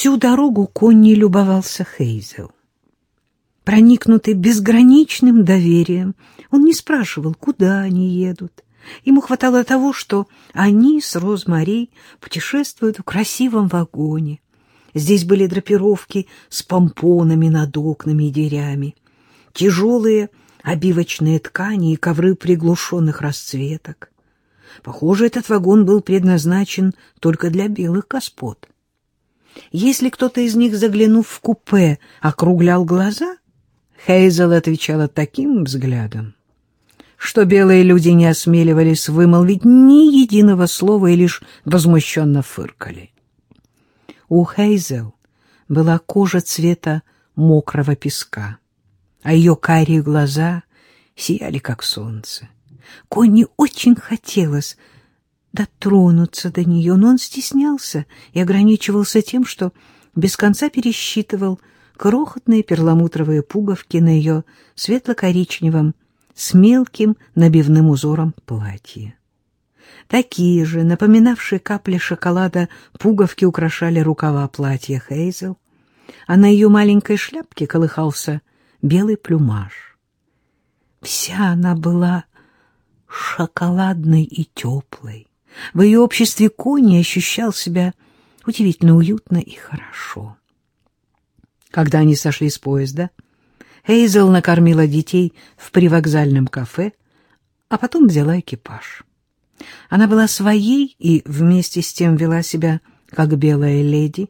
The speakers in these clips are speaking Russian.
Всю дорогу Конни любовался Хейзел. Проникнутый безграничным доверием, он не спрашивал, куда они едут. Ему хватало того, что они с Розмари путешествуют в красивом вагоне. Здесь были драпировки с помпонами над окнами и дверями, тяжелые обивочные ткани и ковры приглушенных расцветок. Похоже, этот вагон был предназначен только для белых господ. Если кто-то из них, заглянув в купе, округлял глаза, Хейзел отвечала таким взглядом, что белые люди не осмеливались вымолвить ни единого слова и лишь возмущенно фыркали. У Хейзел была кожа цвета мокрого песка, а ее карие глаза сияли, как солнце. Конни очень хотелось дотронуться до нее, но он стеснялся и ограничивался тем, что без конца пересчитывал крохотные перламутровые пуговки на ее светло-коричневом с мелким набивным узором платье. Такие же, напоминавшие капли шоколада, пуговки украшали рукава платья Хейзел, а на ее маленькой шляпке колыхался белый плюмаж. Вся она была шоколадной и теплой. В ее обществе Кони ощущал себя удивительно уютно и хорошо. Когда они сошли с поезда, Хейзел накормила детей в привокзальном кафе, а потом взяла экипаж. Она была своей и вместе с тем вела себя как белая леди.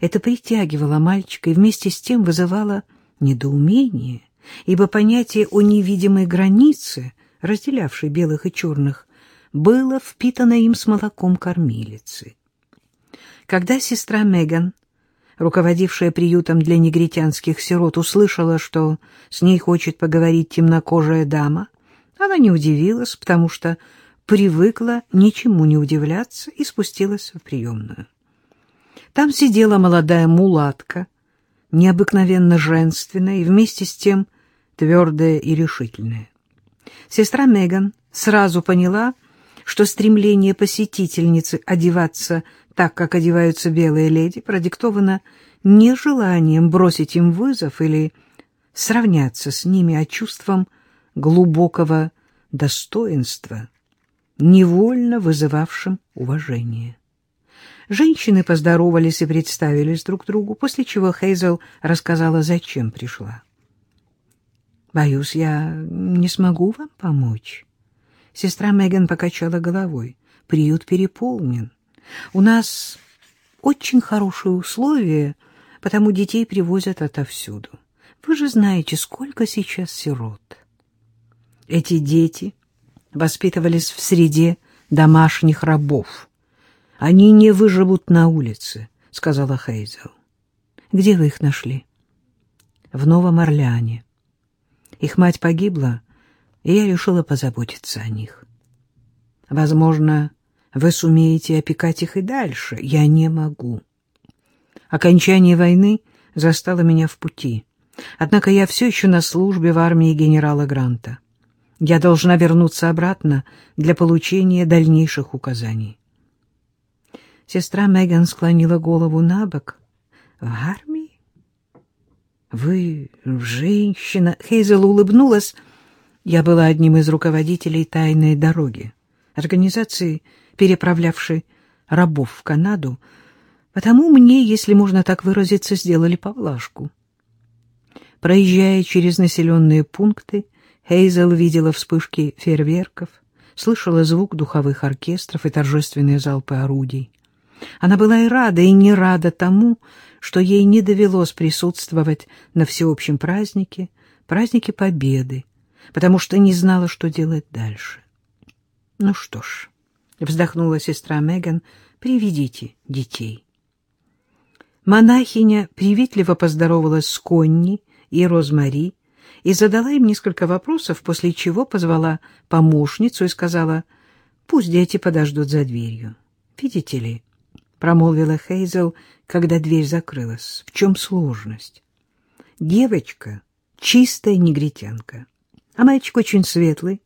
Это притягивало мальчика и вместе с тем вызывало недоумение, ибо понятие о невидимой границе, разделявшей белых и черных, было впитано им с молоком кормилицы. Когда сестра Меган, руководившая приютом для негритянских сирот, услышала, что с ней хочет поговорить темнокожая дама, она не удивилась, потому что привыкла ничему не удивляться и спустилась в приемную. Там сидела молодая мулатка, необыкновенно женственная и вместе с тем твердая и решительная. Сестра Меган сразу поняла, что стремление посетительницы одеваться так, как одеваются белые леди, продиктовано не желанием бросить им вызов или сравняться с ними, а чувством глубокого достоинства, невольно вызывавшим уважение. Женщины поздоровались и представились друг другу, после чего Хейзел рассказала, зачем пришла. «Боюсь, я не смогу вам помочь». Сестра Меган покачала головой. «Приют переполнен. У нас очень хорошие условия, потому детей привозят отовсюду. Вы же знаете, сколько сейчас сирот». Эти дети воспитывались в среде домашних рабов. Они не выживут на улице, — сказала Хейзел. Где вы их нашли? В Новом Орлеане. Их мать погибла, и я решила позаботиться о них. Возможно, вы сумеете опекать их и дальше. Я не могу. Окончание войны застало меня в пути. Однако я все еще на службе в армии генерала Гранта. Я должна вернуться обратно для получения дальнейших указаний. Сестра Меган склонила голову на бок. — В армии? — Вы женщина. Хейзел улыбнулась. Я была одним из руководителей тайной дороги, организации, переправлявшей рабов в Канаду, потому мне, если можно так выразиться, сделали поблажку. Проезжая через населенные пункты, Хейзел видела вспышки фейерверков, слышала звук духовых оркестров и торжественные залпы орудий. Она была и рада, и не рада тому, что ей не довелось присутствовать на всеобщем празднике, празднике Победы, потому что не знала, что делать дальше. Ну что ж, вздохнула сестра Меган, приведите детей. Монахиня приветливо поздоровалась с Конни и Розмари, и задала им несколько вопросов, после чего позвала помощницу и сказала, «Пусть дети подождут за дверью. Видите ли?» — промолвила Хейзел, когда дверь закрылась. «В чем сложность?» «Девочка — чистая негритянка, а мальчик очень светлый.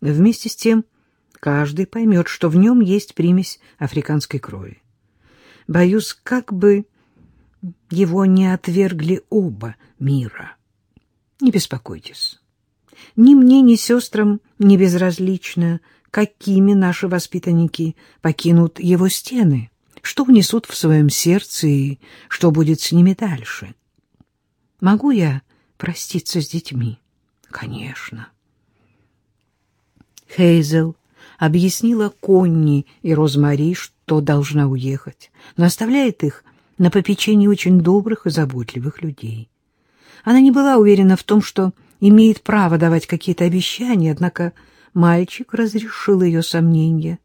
Вместе с тем каждый поймет, что в нем есть примесь африканской крови. Боюсь, как бы его не отвергли оба мира. Не беспокойтесь. Ни мне, ни сестрам не безразлично, какими наши воспитанники покинут его стены, что внесут в своем сердце и что будет с ними дальше. Могу я проститься с детьми? Конечно. Хейзел объяснила Конни и Розмари, что должна уехать, но оставляет их на попечении очень добрых и заботливых людей. Она не была уверена в том, что имеет право давать какие-то обещания, однако мальчик разрешил ее сомнения.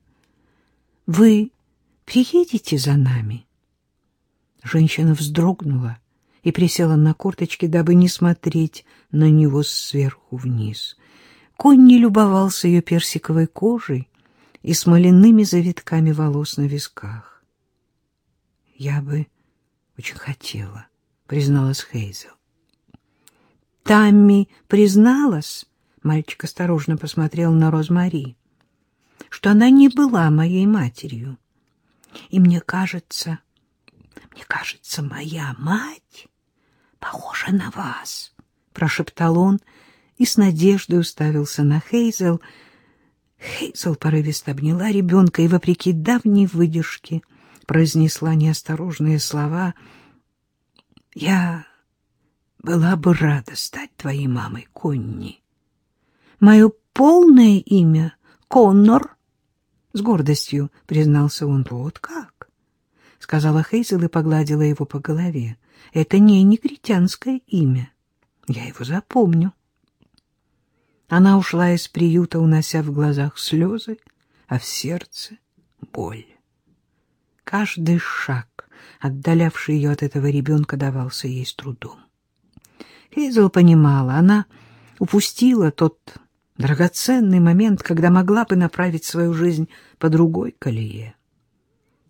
«Вы приедете за нами?» Женщина вздрогнула и присела на корточки, дабы не смотреть на него сверху вниз. Конь не любовался ее персиковой кожей и смоляными завитками волос на висках. «Я бы очень хотела», — призналась Хейзел. Тамми призналась, мальчик осторожно посмотрел на Розмари, что она не была моей матерью. И мне кажется, мне кажется, моя мать похожа на вас, прошептал он и с надеждой уставился на Хейзел. Хейзел порывисто обняла ребенка и, вопреки давней выдержке, произнесла неосторожные слова. «Я была бы рада стать твоей мамой, Конни. Мое полное имя — Коннор, — с гордостью признался он. — Вот как? — сказала Хейзел и погладила его по голове. — Это не негритянское имя. Я его запомню. Она ушла из приюта, унося в глазах слезы, а в сердце — боль. Каждый шаг, отдалявший ее от этого ребенка, давался ей с трудом. Хейзел понимала, она упустила тот драгоценный момент, когда могла бы направить свою жизнь по другой колее.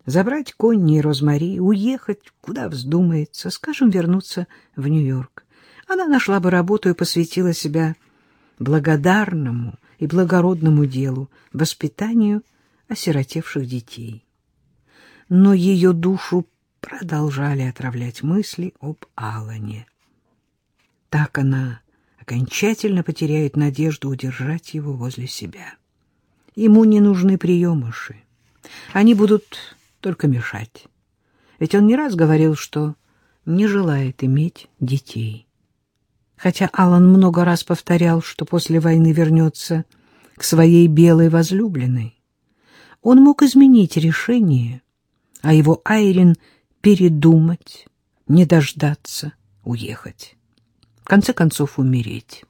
Забрать Конни и Розмари, уехать, куда вздумается, скажем, вернуться в Нью-Йорк. Она нашла бы работу и посвятила себя благодарному и благородному делу, воспитанию осиротевших детей. Но ее душу продолжали отравлять мысли об Алане. Так она окончательно потеряет надежду удержать его возле себя. Ему не нужны приемыши. Они будут только мешать. Ведь он не раз говорил, что не желает иметь детей. Хотя Алан много раз повторял, что после войны вернется к своей белой возлюбленной, он мог изменить решение, а его Айрин передумать, не дождаться, уехать конце концов умереть.